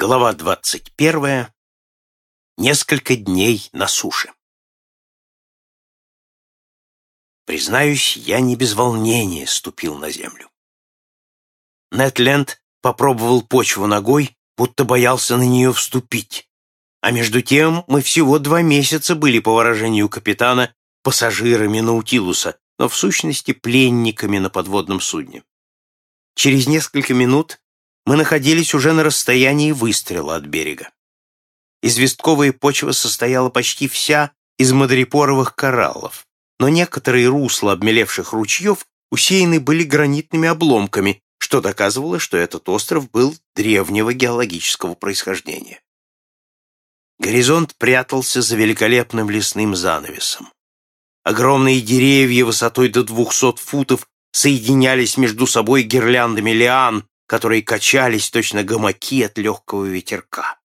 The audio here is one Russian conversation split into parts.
Глава двадцать первая. Несколько дней на суше. Признаюсь, я не без волнения ступил на землю. Нетленд попробовал почву ногой, будто боялся на нее вступить. А между тем мы всего два месяца были, по выражению капитана, пассажирами Наутилуса, но в сущности пленниками на подводном судне. Через несколько минут мы находились уже на расстоянии выстрела от берега. Известковая почва состояла почти вся из мадрипоровых кораллов, но некоторые русла обмелевших ручьев усеяны были гранитными обломками, что доказывало, что этот остров был древнего геологического происхождения. Горизонт прятался за великолепным лесным занавесом. Огромные деревья высотой до двухсот футов соединялись между собой гирляндами лиан, которые качались точно гамаки от легкого ветерка.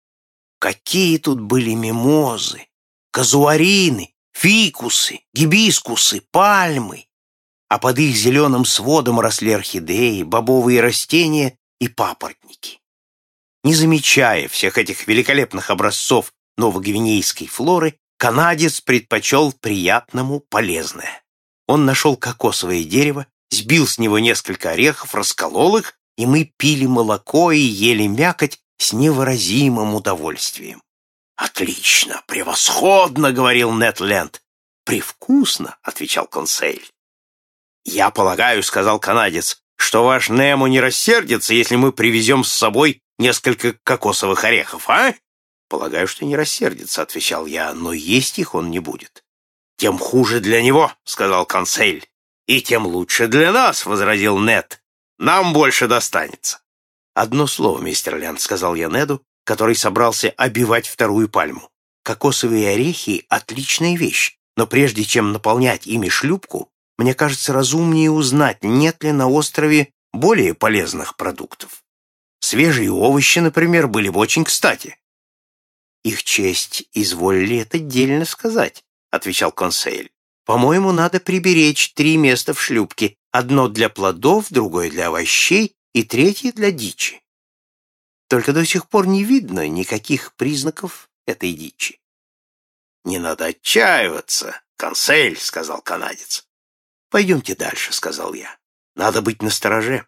Какие тут были мимозы, казуарины, фикусы, гибискусы, пальмы! А под их зеленым сводом росли орхидеи, бобовые растения и папоротники. Не замечая всех этих великолепных образцов новогвинейской флоры, канадец предпочел приятному полезное. Он нашел кокосовое дерево, сбил с него несколько орехов, расколол их и мы пили молоко и ели мякоть с невыразимым удовольствием. «Отлично, превосходно!» — говорил Нетленд. «Привкусно!» — отвечал консель. «Я полагаю, — сказал канадец, — что ваш Немо не рассердится, если мы привезем с собой несколько кокосовых орехов, а?» «Полагаю, что не рассердится», — отвечал я, — «но есть их он не будет». «Тем хуже для него», — сказал консель. «И тем лучше для нас», — возразил Нет. Нам больше достанется. Одно слово, мистер Лянд, сказал я Неду, который собрался обивать вторую пальму. Кокосовые орехи — отличная вещь, но прежде чем наполнять ими шлюпку, мне кажется разумнее узнать, нет ли на острове более полезных продуктов. Свежие овощи, например, были бы очень кстати. «Их честь изволили это отдельно сказать», — отвечал консель. «По-моему, надо приберечь три места в шлюпке, Одно для плодов, другое для овощей и третье для дичи. Только до сих пор не видно никаких признаков этой дичи. «Не надо отчаиваться, консель», — сказал канадец. «Пойдемте дальше», — сказал я. «Надо быть настороже.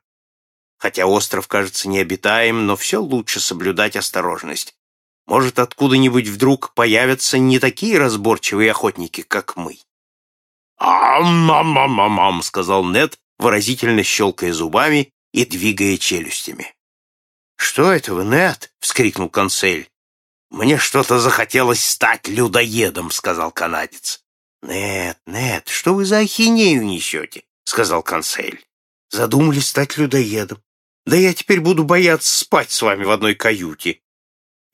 Хотя остров кажется необитаем, но все лучше соблюдать осторожность. Может, откуда-нибудь вдруг появятся не такие разборчивые охотники, как мы. «Ам-мам-мам-мам-мам», — сказал Нед, выразительно щелкая зубами и двигая челюстями. «Что это вы, Нед?» — вскрикнул консель. «Мне что-то захотелось стать людоедом», — сказал канадец. «Нет, нет, что вы за ахинею несете?» — сказал консель. «Задумали стать людоедом. Да я теперь буду бояться спать с вами в одной каюте.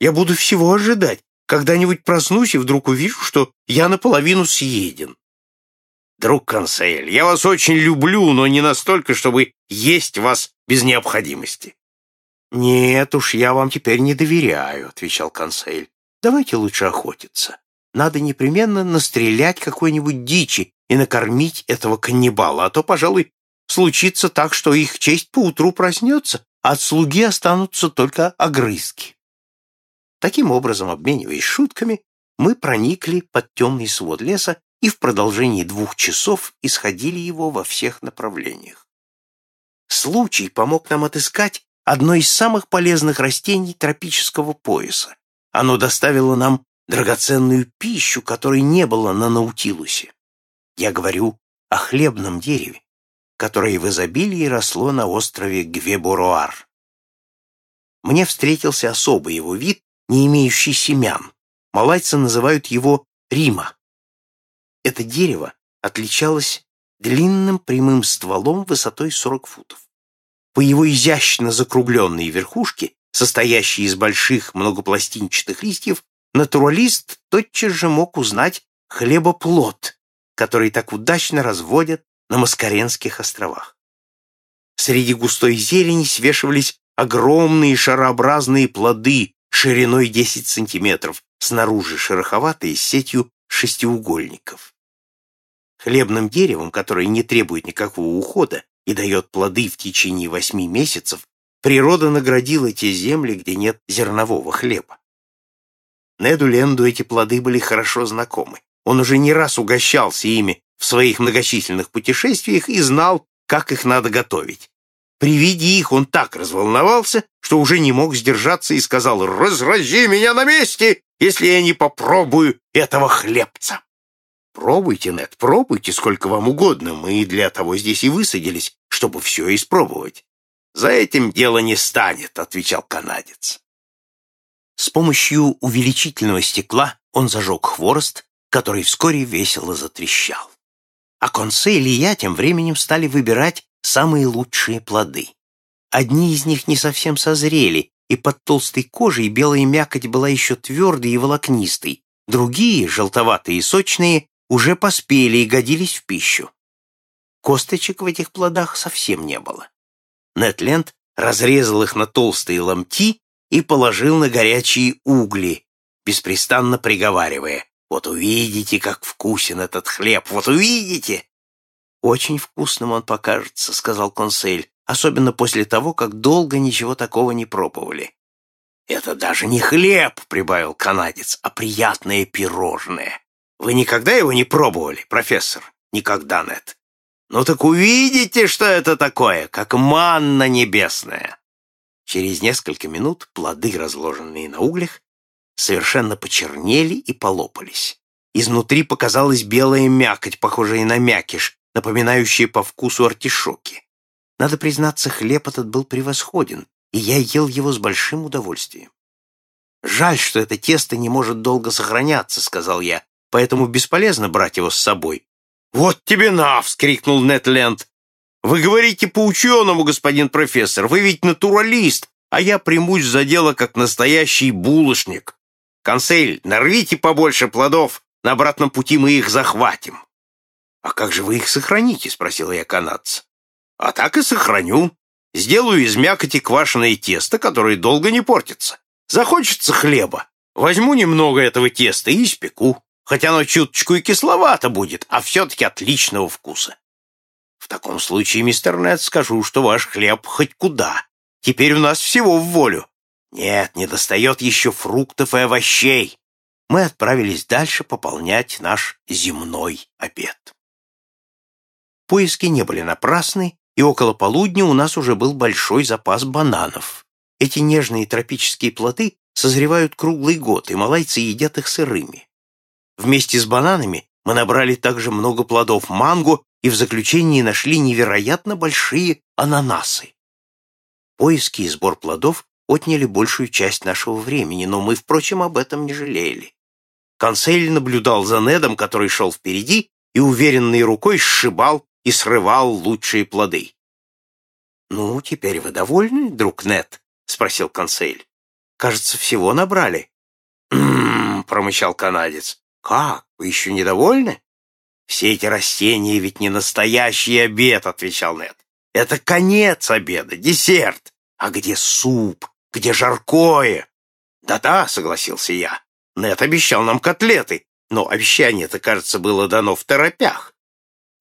Я буду всего ожидать. Когда-нибудь проснусь и вдруг увижу, что я наполовину съеден. Друг Консель, я вас очень люблю, но не настолько, чтобы есть вас без необходимости. Нет уж, я вам теперь не доверяю, отвечал Консель. Давайте лучше охотиться. Надо непременно настрелять какой-нибудь дичи и накормить этого каннибала, а то, пожалуй, случится так, что их честь поутру проснется, а от слуги останутся только огрызки. Таким образом, обмениваясь шутками, мы проникли под темный свод леса и в продолжении двух часов исходили его во всех направлениях. Случай помог нам отыскать одно из самых полезных растений тропического пояса. Оно доставило нам драгоценную пищу, которой не было на Наутилусе. Я говорю о хлебном дереве, которое в изобилии росло на острове Гвебуруар. Мне встретился особый его вид, не имеющий семян. Малайцы называют его рима. Это дерево отличалось длинным прямым стволом высотой 40 футов. По его изящно закругленной верхушке, состоящей из больших многопластинчатых листьев, натуралист тотчас же мог узнать хлебоплод, который так удачно разводят на Маскаренских островах. Среди густой зелени свешивались огромные шарообразные плоды шириной 10 сантиметров, снаружи шероховатые, с сетью шестиугольников. Хлебным деревом, которое не требует никакого ухода и дает плоды в течение восьми месяцев, природа наградила те земли, где нет зернового хлеба. Неду Ленду эти плоды были хорошо знакомы. Он уже не раз угощался ими в своих многочисленных путешествиях и знал, как их надо готовить. При виде их он так разволновался, что уже не мог сдержаться и сказал «Разрази меня на месте, если я не попробую этого хлебца». «Пробуйте, Нед, пробуйте сколько вам угодно. Мы для того здесь и высадились, чтобы все испробовать». «За этим дело не станет», — отвечал канадец. С помощью увеличительного стекла он зажег хворост, который вскоре весело затрещал. А Консель и я тем временем стали выбирать самые лучшие плоды. Одни из них не совсем созрели, и под толстой кожей белая мякоть была еще твердой и волокнистой. Другие, желтоватые и сочные, уже поспели и годились в пищу. Косточек в этих плодах совсем не было. Нетленд разрезал их на толстые ломти и положил на горячие угли, беспрестанно приговаривая «Вот увидите, как вкусен этот хлеб, вот увидите!» «Очень вкусным он покажется», — сказал консель, «особенно после того, как долго ничего такого не пробовали». «Это даже не хлеб», — прибавил канадец, «а приятное пирожное. Вы никогда его не пробовали, профессор?» «Никогда, нет. «Ну так увидите, что это такое, как манна небесная». Через несколько минут плоды, разложенные на углях, совершенно почернели и полопались. Изнутри показалась белая мякоть, похожая на мякиш, напоминающие по вкусу артишоки. Надо признаться, хлеб этот был превосходен, и я ел его с большим удовольствием. «Жаль, что это тесто не может долго сохраняться», — сказал я, «поэтому бесполезно брать его с собой». «Вот тебе на!» — вскрикнул Нетленд. «Вы говорите по-ученому, господин профессор, вы ведь натуралист, а я примусь за дело как настоящий булочник. Консель, нарвите побольше плодов, на обратном пути мы их захватим». «А как же вы их сохраните?» — спросила я канадца. «А так и сохраню. Сделаю из мякоти квашеное тесто, которое долго не портится. Захочется хлеба. Возьму немного этого теста и испеку, хотя оно чуточку и кисловато будет, а все-таки отличного вкуса. В таком случае, мистер Нед, скажу, что ваш хлеб хоть куда. Теперь у нас всего в волю. Нет, не достает еще фруктов и овощей. Мы отправились дальше пополнять наш земной обед. Поиски не были напрасны, и около полудня у нас уже был большой запас бананов. Эти нежные тропические плоды созревают круглый год, и малайцы едят их сырыми. Вместе с бананами мы набрали также много плодов манго и в заключении нашли невероятно большие ананасы. Поиски и сбор плодов отняли большую часть нашего времени, но мы, впрочем, об этом не жалели. Консель наблюдал за Недом, который шел впереди, и уверенной рукой сшибал и срывал лучшие плоды. «Ну, теперь вы довольны, друг Нет?» — спросил консель. «Кажется, всего набрали». «М-м-м», промычал канадец. «Как, вы еще недовольны?» «Все эти растения ведь не настоящий обед», — отвечал Нет. «Это конец обеда, десерт. А где суп? Где жаркое?» «Да-да», — согласился я. Нет обещал нам котлеты, но обещание-то, кажется, было дано в торопях.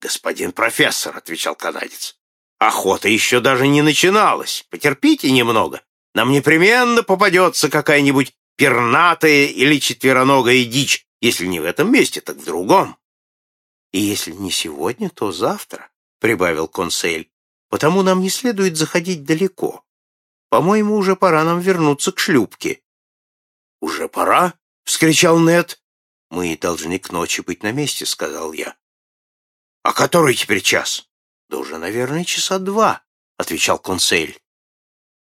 «Господин профессор», — отвечал канадец, — «охота еще даже не начиналась. Потерпите немного. Нам непременно попадется какая-нибудь пернатая или четвероногая дичь, если не в этом месте, так в другом». «И если не сегодня, то завтра», — прибавил консель, «потому нам не следует заходить далеко. По-моему, уже пора нам вернуться к шлюпке». «Уже пора?» — вскричал Нед. «Мы должны к ночи быть на месте», — сказал я. «А который теперь час?» «Да уже, наверное, часа два», — отвечал консель.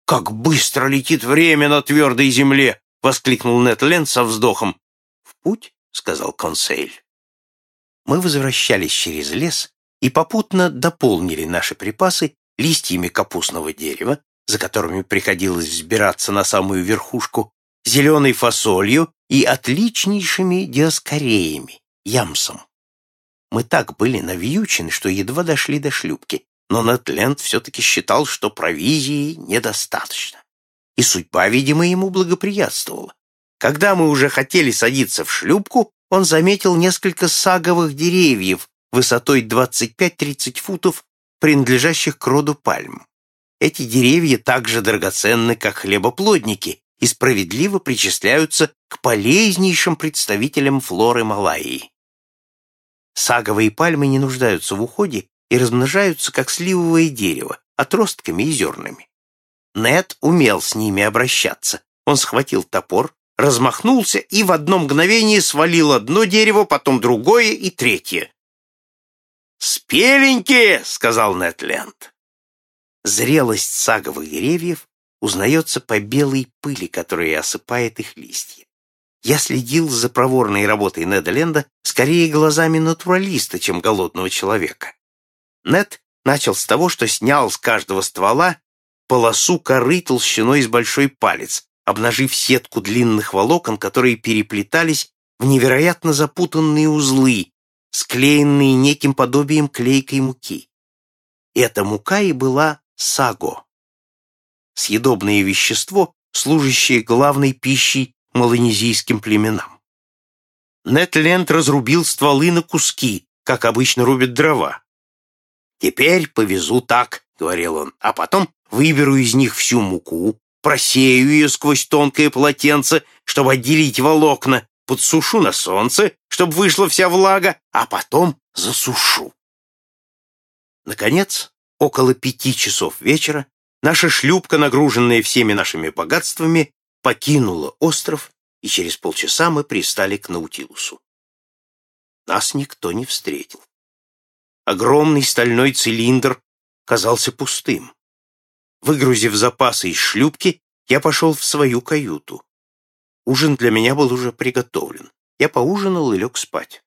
«Как быстро летит время на твердой земле!» — воскликнул Нетленд со вздохом. «В путь?» — сказал консель. Мы возвращались через лес и попутно дополнили наши припасы листьями капустного дерева, за которыми приходилось взбираться на самую верхушку, зеленой фасолью и отличнейшими диаскореями, ямсом. Мы так были навьючены, что едва дошли до шлюпки, но Нетленд все-таки считал, что провизии недостаточно. И судьба, видимо, ему благоприятствовала. Когда мы уже хотели садиться в шлюпку, он заметил несколько саговых деревьев высотой 25-30 футов, принадлежащих к роду пальм. эти деревья так же драгоценны, как хлебоплодники, и справедливо причисляются к полезнейшим представителям флоры Малайи. Саговые пальмы не нуждаются в уходе и размножаются, как сливовое дерево, отростками и зернами. Нед умел с ними обращаться. Он схватил топор, размахнулся и в одно мгновение свалил одно дерево, потом другое и третье. «Спеленькие!» — сказал Нед Ленд. Зрелость саговых деревьев узнается по белой пыли, которая осыпает их листья. Я следил за проворной работой Неда Ленда скорее глазами натуралиста, чем голодного человека. Нед начал с того, что снял с каждого ствола полосу коры толщиной с большой палец, обнажив сетку длинных волокон, которые переплетались в невероятно запутанные узлы, склеенные неким подобием клейкой муки. Эта мука и была саго. Съедобное вещество, служащее главной пищей малонезийским племенам. Нетленд разрубил стволы на куски, как обычно рубят дрова. «Теперь повезу так», — говорил он, «а потом выберу из них всю муку, просею ее сквозь тонкое полотенце, чтобы отделить волокна, подсушу на солнце, чтобы вышла вся влага, а потом засушу. Наконец, около пяти часов вечера, наша шлюпка, нагруженная всеми нашими богатствами, покинула остров, и через полчаса мы пристали к Наутилусу. Нас никто не встретил. Огромный стальной цилиндр казался пустым. Выгрузив запасы из шлюпки, я пошел в свою каюту. Ужин для меня был уже приготовлен. Я поужинал и лег спать.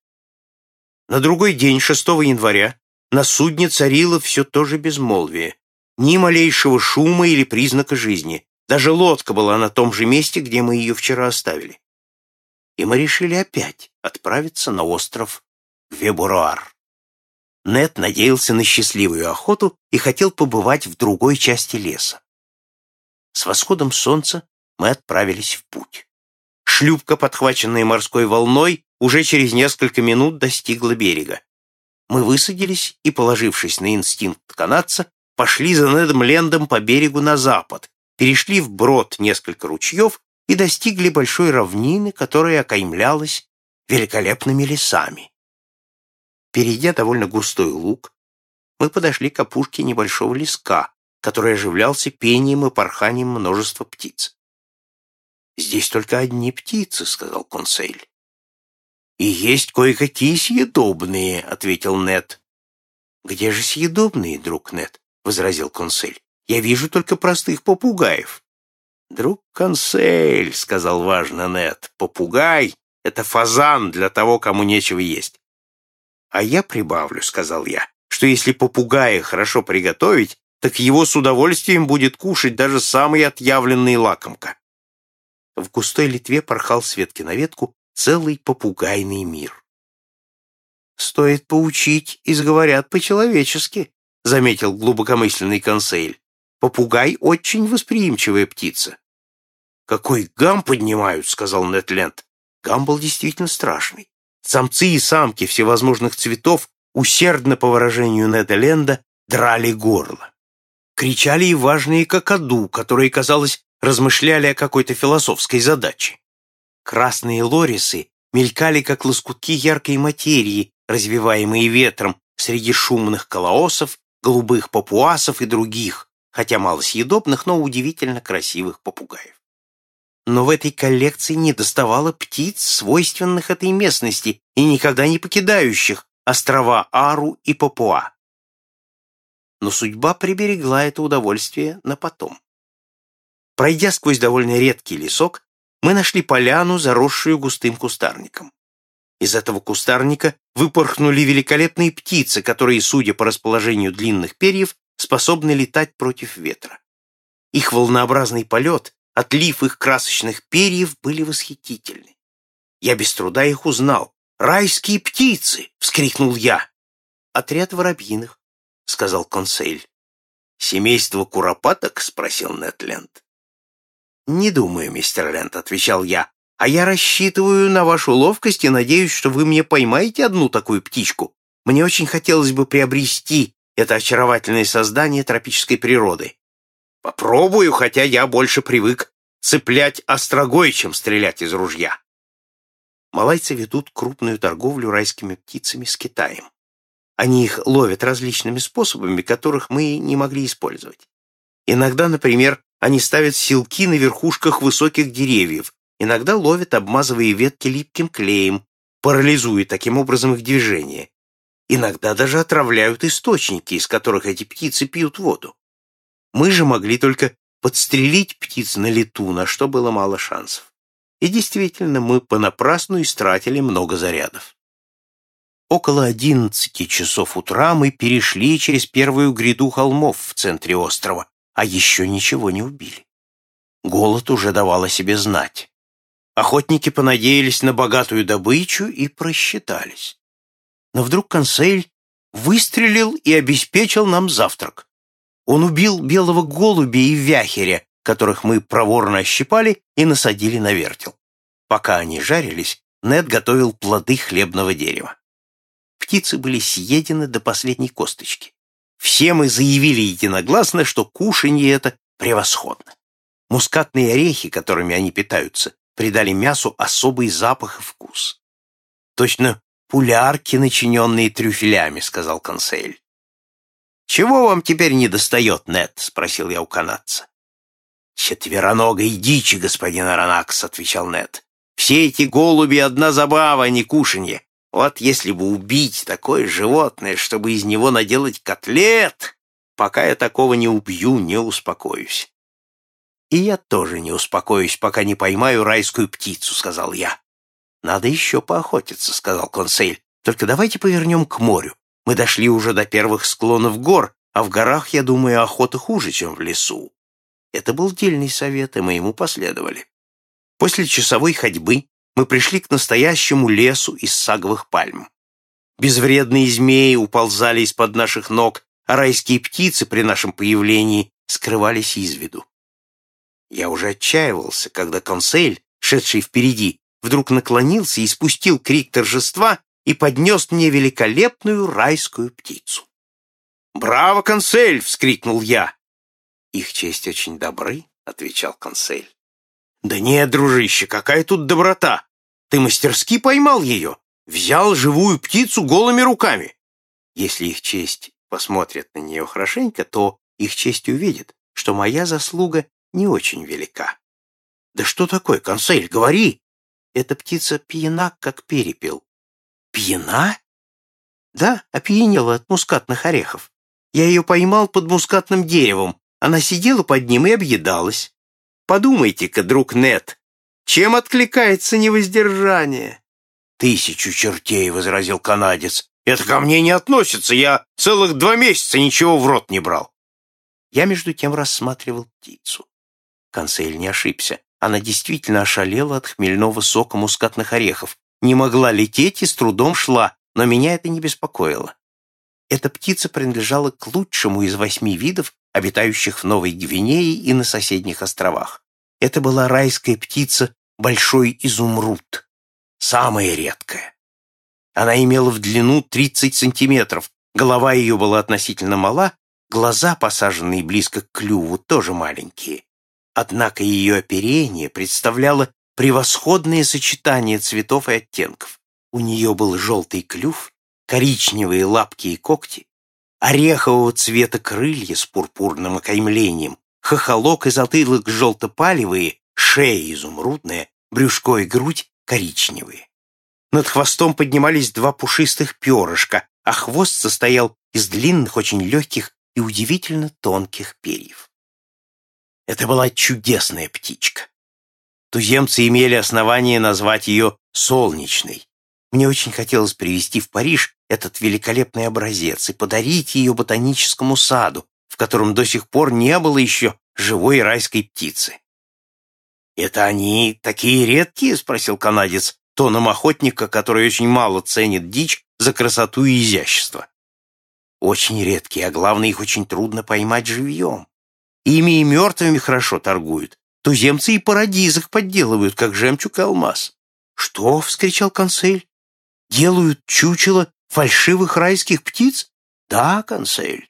На другой день, 6 января, на судне царило все то же безмолвие. Ни малейшего шума или признака жизни. Даже лодка была на том же месте, где мы ее вчера оставили. И мы решили опять отправиться на остров Вебуруар. Нет надеялся на счастливую охоту и хотел побывать в другой части леса. С восходом солнца мы отправились в путь. Шлюпка, подхваченная морской волной, уже через несколько минут достигла берега. Мы высадились и, положившись на инстинкт канадца, пошли за Недом Лендом по берегу на запад, перешли вброд несколько ручьев и достигли большой равнины, которая окаймлялась великолепными лесами. Перейдя довольно густой луг, мы подошли к опушке небольшого леска, который оживлялся пением и порханием множества птиц. «Здесь только одни птицы», — сказал консель. «И есть кое-какие съедобные», — ответил Нед. «Где же съедобные, друг Нед?» — возразил консель. «Я вижу только простых попугаев». «Друг консель», — сказал важно Нед, — «попугай — это фазан для того, кому нечего есть». «А я прибавлю», — сказал я, — «что если попугая хорошо приготовить, так его с удовольствием будет кушать даже самый отъявленный лакомка». В густой Литве порхал с ветки на ветку целый попугайный мир. «Стоит поучить, и по-человечески», — заметил глубокомысленный консель. «Попугай — очень восприимчивая птица». «Какой гам поднимают», — сказал Нетленд. Гам был действительно страшный. Самцы и самки всевозможных цветов усердно, по выражению Неда Ленда, драли горло. Кричали и важные какаду, которые, казалось, размышляли о какой-то философской задаче. Красные лорисы мелькали, как лоскутки яркой материи, развиваемые ветром среди шумных колоосов, голубых папуасов и других, хотя малосъедобных, но удивительно красивых попугаев. Но в этой коллекции не доставало птиц, свойственных этой местности и никогда не покидающих острова Ару и Папуа. Но судьба приберегла это удовольствие на потом. Пройдя сквозь довольно редкий лесок, мы нашли поляну, заросшую густым кустарником. Из этого кустарника выпорхнули великолепные птицы, которые, судя по расположению длинных перьев, способны летать против ветра. Их волнообразный полет, отлив их красочных перьев были восхитительны. Я без труда их узнал. «Райские птицы!» — вскрикнул я. «Отряд воробьиных», — сказал консель. «Семейство куропаток?» — спросил Нетленд. «Не думаю, мистер Лент», — отвечал я. «А я рассчитываю на вашу ловкость и надеюсь, что вы мне поймаете одну такую птичку. Мне очень хотелось бы приобрести это очаровательное создание тропической природы. Попробую, хотя я больше привык цеплять острогой, чем стрелять из ружья. Малайцы ведут крупную торговлю райскими птицами с Китаем. Они их ловят различными способами, которых мы не могли использовать. Иногда, например, они ставят силки на верхушках высоких деревьев, иногда ловят, обмазывая ветки липким клеем, парализуя таким образом их движение. Иногда даже отравляют источники, из которых эти птицы пьют воду. Мы же могли только подстрелить птиц на лету, на что было мало шансов. И действительно, мы понапрасну истратили много зарядов. Около одиннадцати часов утра мы перешли через первую гряду холмов в центре острова, а еще ничего не убили. Голод уже давал о себе знать. Охотники понадеялись на богатую добычу и просчитались. Но вдруг консель выстрелил и обеспечил нам завтрак. Он убил белого голубя и вяхеря, которых мы проворно ощипали и насадили на вертел. Пока они жарились, Нед готовил плоды хлебного дерева. Птицы были съедены до последней косточки. Все мы заявили единогласно, что кушанье это превосходно. Мускатные орехи, которыми они питаются, придали мясу особый запах и вкус. «Точно пулярки, начиненные трюфелями», — сказал консель. «Чего вам теперь не достает, Нед?» — спросил я у канадца. «Четвероногой дичи, господин Аронакс», — отвечал Нед. «Все эти голуби — одна забава, а не кушанье. Вот если бы убить такое животное, чтобы из него наделать котлет, пока я такого не убью, не успокоюсь. И я тоже не успокоюсь, пока не поймаю райскую птицу, сказал я. Надо еще поохотиться, сказал консель. Только давайте повернем к морю. Мы дошли уже до первых склонов гор, а в горах, я думаю, охота хуже, чем в лесу. Это был дельный совет, и мы ему последовали. После часовой ходьбы мы пришли к настоящему лесу из саговых пальм. Безвредные змеи уползали из-под наших ног, а райские птицы при нашем появлении скрывались из виду. Я уже отчаивался, когда консель, шедший впереди, вдруг наклонился и спустил крик торжества и поднес мне великолепную райскую птицу. «Браво, консель!» — вскрикнул я. «Их честь очень добры», — отвечал консель. «Да нет, дружище, какая тут доброта! Ты мастерски поймал ее, взял живую птицу голыми руками. Если их честь посмотрит на нее хорошенько, то их честь увидит, что моя заслуга не очень велика. Да что такое, консель, говори! Эта птица пьяна, как перепел. Пьяна? Да, опьянела от мускатных орехов. Я ее поймал под мускатным деревом. Она сидела под ним и объедалась. Подумайте-ка, друг Нет, чем откликается невоздержание? Тысячу чертей, — возразил канадец. Это ко мне не относится. Я целых два месяца ничего в рот не брал. Я, между тем, рассматривал птицу. Консель не ошибся. Она действительно ошалела от хмельного сока мускатных орехов, не могла лететь и с трудом шла, но меня это не беспокоило. Эта птица принадлежала к лучшему из восьми видов, обитающих в Новой Гвинее и на соседних островах. Это была райская птица большой изумруд, самая редкая. Она имела в длину 30 сантиметров, голова ее была относительно мала, глаза, посаженные близко к клюву, тоже маленькие. Однако ее оперение представляло превосходное сочетание цветов и оттенков. У нее был желтый клюв, коричневые лапки и когти, орехового цвета крылья с пурпурным окаймлением, хохолок и затылок желто-палевые шея изумрудная, брюшко и грудь коричневые. Над хвостом поднимались два пушистых перышка, а хвост состоял из длинных, очень легких и удивительно тонких перьев. Это была чудесная птичка. Туземцы имели основание назвать ее «солнечной». Мне очень хотелось привезти в Париж этот великолепный образец и подарить ее ботаническому саду, в котором до сих пор не было еще живой райской птицы. «Это они такие редкие?» — спросил канадец, тоном охотника, который очень мало ценит дичь за красоту и изящество. «Очень редкие, а главное, их очень трудно поймать живьем. Ими и мертвыми хорошо торгуют. Туземцы и парадизах подделывают, как жемчуг и алмаз». «Что?» — вскричал консель. «Делают чучело фальшивых райских птиц?» «Да, консель.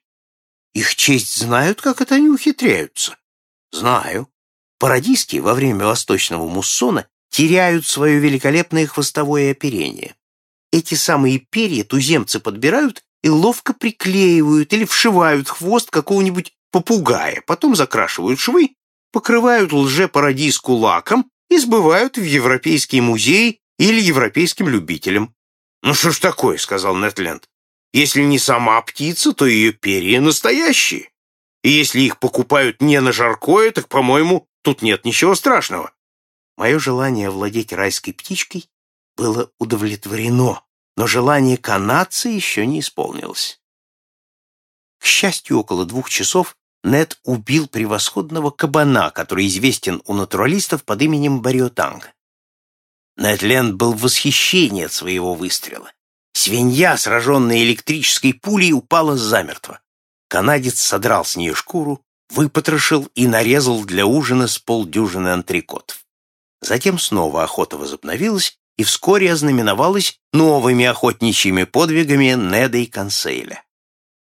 Их честь знают, как это они ухитряются? Знаю. Парадиски во время восточного муссона теряют свое великолепное хвостовое оперение. Эти самые перья туземцы подбирают и ловко приклеивают или вшивают хвост какого-нибудь попугая, потом закрашивают швы, покрывают лже-парадиску лаком и сбывают в Европейский музей или европейским любителям. «Ну что ж такое?» — сказал Нетленд. «Если не сама птица, то ее перья настоящие. И если их покупают не на жаркое, так, по-моему, тут нет ничего страшного». Мое желание овладеть райской птичкой было удовлетворено, но желание канадца еще не исполнилось. К счастью, около двух часов Нед убил превосходного кабана, который известен у натуралистов под именем Бариотанг. Нетленд был в восхищении от своего выстрела. Свинья, сраженная электрической пулей, упала замертво. Канадец содрал с нее шкуру, выпотрошил и нарезал для ужина с полдюжины антрикотов. Затем снова охота возобновилась и вскоре ознаменовалась новыми охотничьими подвигами Неда и Консейля.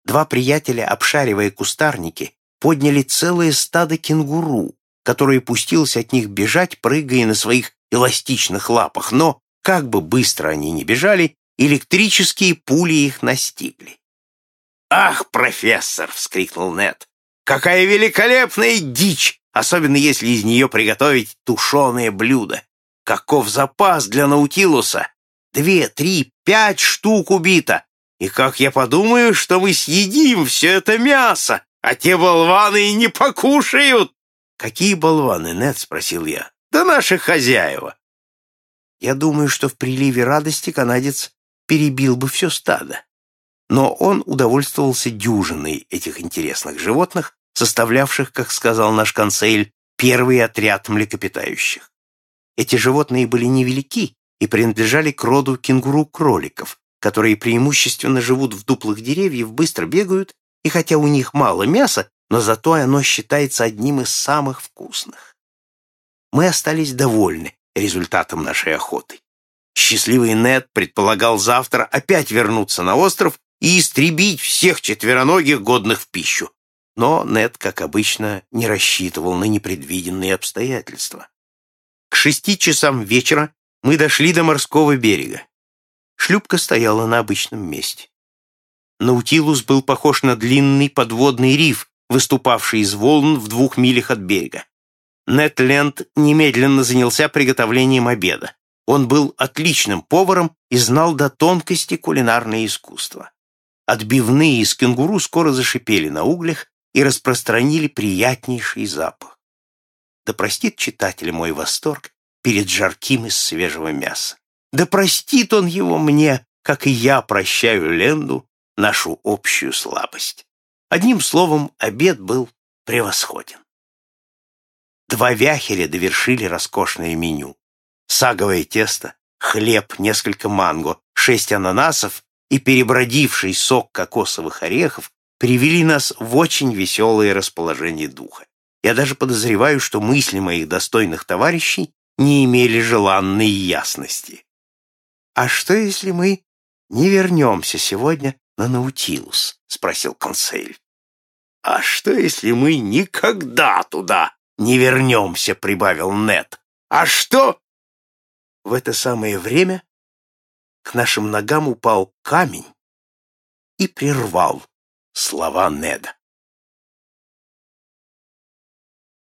Два приятеля, обшаривая кустарники, подняли целое стадо кенгуру, которое пустилось от них бежать, прыгая на своих эластичных лапах, но, как бы быстро они ни бежали, электрические пули их настигли. «Ах, профессор!» — вскрикнул Нед. «Какая великолепная дичь, особенно если из нее приготовить тушеное блюдо! Каков запас для Наутилуса! Две, три, пять штук убито! И как я подумаю, что мы съедим все это мясо, а те болваны и не покушают!» «Какие болваны, Нед?» — спросил я. Да наши хозяева. Я думаю, что в приливе радости канадец перебил бы все стадо. Но он удовольствовался дюжиной этих интересных животных, составлявших, как сказал наш консель, первый отряд млекопитающих. Эти животные были невелики и принадлежали к роду кенгуру-кроликов, которые преимущественно живут в дуплах деревьев, быстро бегают, и хотя у них мало мяса, но зато оно считается одним из самых вкусных мы остались довольны результатом нашей охоты. Счастливый Нед предполагал завтра опять вернуться на остров и истребить всех четвероногих, годных в пищу. Но Нед, как обычно, не рассчитывал на непредвиденные обстоятельства. К шести часам вечера мы дошли до морского берега. Шлюпка стояла на обычном месте. Наутилус был похож на длинный подводный риф, выступавший из волн в двух милях от берега. Нетленд немедленно занялся приготовлением обеда. Он был отличным поваром и знал до тонкости кулинарное искусство. Отбивные из кенгуру скоро зашипели на углях и распространили приятнейший запах. Да простит читатель мой восторг перед жарким из свежего мяса. Да простит он его мне, как и я прощаю Ленду нашу общую слабость. Одним словом, обед был превосходен. Два вяхеля довершили роскошное меню. Саговое тесто, хлеб, несколько манго, шесть ананасов и перебродивший сок кокосовых орехов привели нас в очень веселое расположение духа. Я даже подозреваю, что мысли моих достойных товарищей не имели желанной ясности. «А что, если мы не вернемся сегодня на Наутилус?» — спросил консель. «А что, если мы никогда туда не вернемся», — прибавил Нед. «А что?» В это самое время к нашим ногам упал камень и прервал слова Неда.